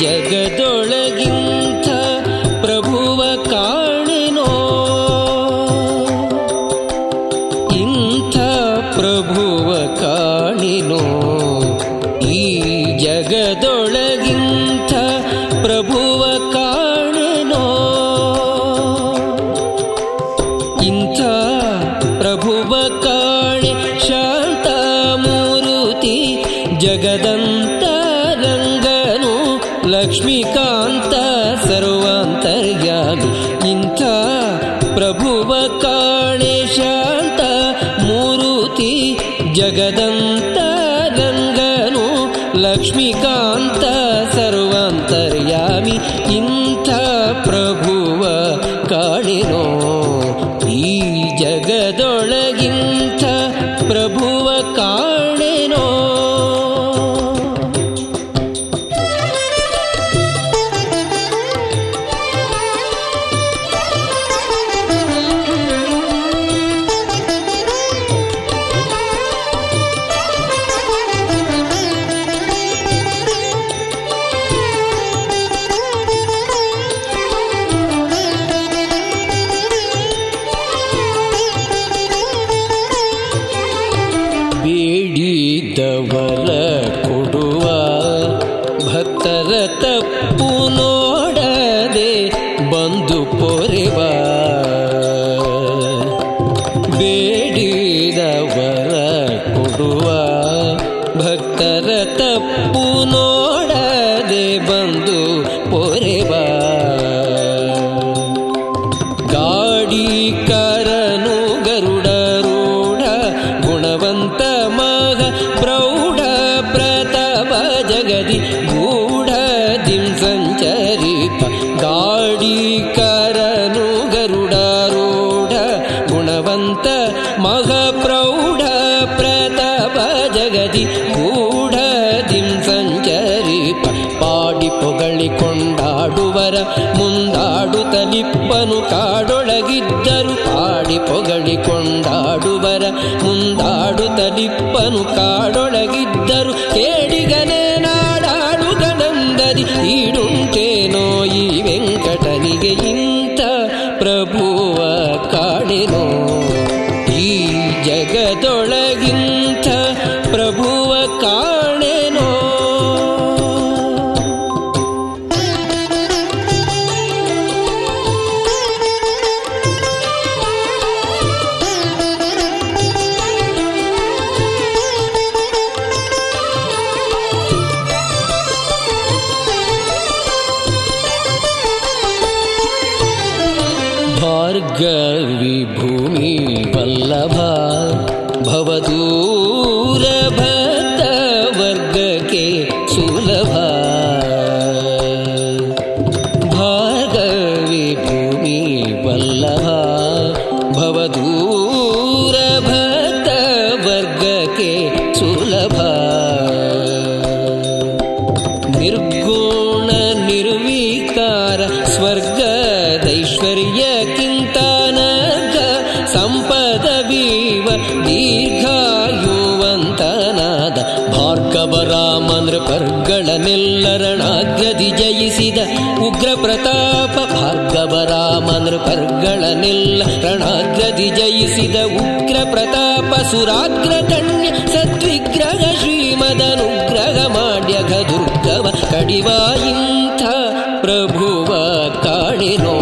ಈ ಲಕ್ಷ್ಮೀಕಾಂತ ಸರ್ವಾಂತರ್ಯಾಮಿ. ಇಂಥ ಪ್ರಭುವ ಕಾಣೆ ಶಾಂತ ಮೂರುತಿ ಜಗದಂತ ಬೇಡಿದವರ ಕೊಡುವ ಭಕ್ತರ ತಪ್ಪು ನೋಡದೆ ಬಂದು ಪೊರೆವ. ಬೇಡಿದವರ ಕೊಡುವ ಭಕ್ತರ ತಪ್ಪು ನೋಡದೆ ಬಂದು ಪೊರೆವ. ಗಾಡಿ ಗರುಡರೂಢ ಸಂಚರಿಪ ಪೊಗಳಿಕೊಂಡಾಡುವರ ಪೊಗಳಿ ಕೊಂಡಾಡುವರ ಮುಂದಾಡುತ್ತಲಿಪ್ಪನು ಕಾಡೊಳಗಿದ್ದರು. ಹಾಡಿ ಪೊಗಳಿಕೊಂಡಾಡುವರ ಕೊಂಡಾಡುವರ ಮುಂದಾಡುತ್ತಲಿಪ್ಪನು ಕಾಡೊಳಗಿದ್ದರು. ಕೇಡಿಗನೇ ನಾಡಾಡುಗಳಂದರಿ ಈಡುಂಟೇನೋ ಈ ವೆಂಕಟನಿಗೆ ಇಂಥ ಪ್ರಭುವ ಕಾಡಿನೋ ಈ ಜಗದೊಳಗಿಂಥ गविभूमि पल्लभा भवतु ಭಾರ್ಗವ ರಾಮ ನೃಪರ್ಗಳನ್ನೆಲ್ಲರಣಾಗ್ರದಿ ಜಯಿಸಿದ ಉಗ್ರ ಪ್ರತಾಪ ಭಾರ್ಗವ ರಾಮ ನೃಪರ್ಗಳನ್ನೆಲ್ಲ ರಣಾಗ್ರದಿ ಜಯಿಸಿದ ಉಗ್ರ ಪ್ರತಾಪ ಸುರಾಗ್ರ ಕಣ್ಯ ಸದ್ವಿಗ್ರಹ ಶ್ರೀಮದನುಗ್ರಹ ಮಾಡ್ಯಘ ದುರ್ಗವ ಕಡಿವ ಇಂಥ ಪ್ರಭುವ ಕಾಣಿನೋ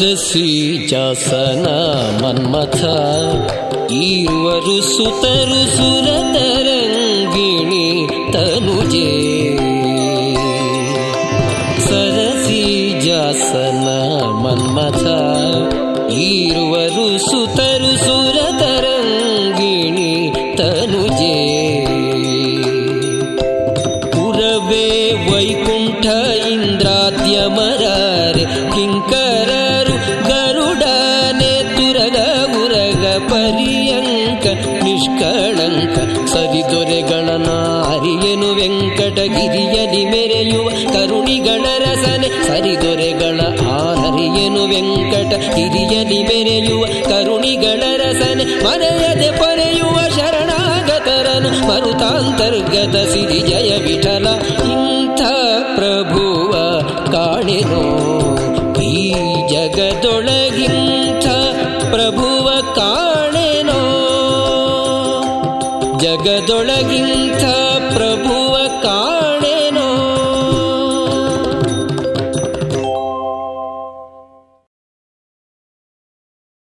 ी जासना मन्मथा सुतरु सुरतरङ्गिणी तनुजे। सरसी जासना मन्मथारु सुतरु सुरतरङ्गिणी तनुजे। उरवे वैकुण्ठ इन्द्रात्यमर किंकर ನಿಷ್ಕಳಂಕ ಸರಿದೊರೆಗಳ ನಾರಿಯನು ವೆಂಕಟಗಿರಿಯಲಿ ಮೆರೆಯುವ ಕರುಣಿಗಳ ರಸನೆ ಸರಿದೊರೆಗಳ ಆರಿಯನು ವೆಂಕಟ ಗಿರಿಯಲಿ ಮೆರೆಯುವ ಕರುಣಿಗಳ ರಸನೆ ಮರೆಯದೆ ಪೊರೆಯುವ ಶರಣಾಗತರನು ಮರುತಾಂತರ್ಗತ ಸಿರಿ ಜಯ ವಿಠಲ ಇಂಥ ಪ್ರಭುವ ಕಾಣೆನೋ ಜಗದೊಳಗಿಂತ ಪ್ರಭು